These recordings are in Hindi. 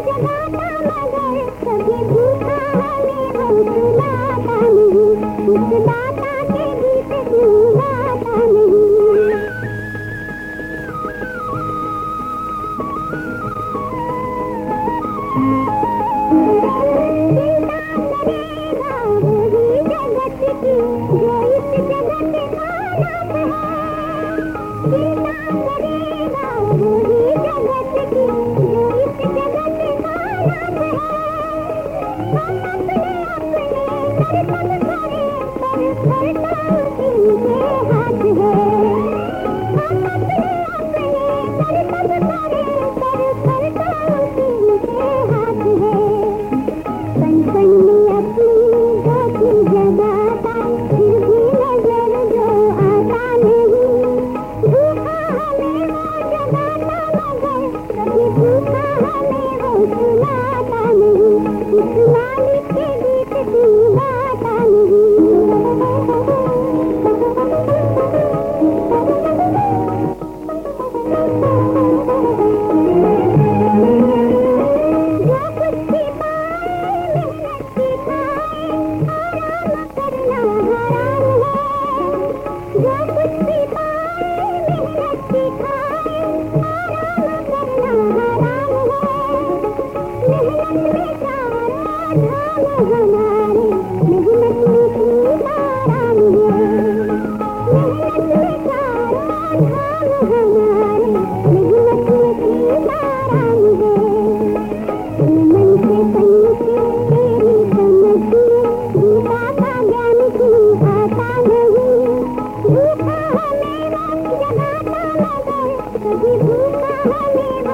सभी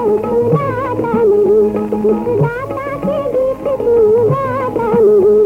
नहीं उस दाता के गीत तू गाता नहीं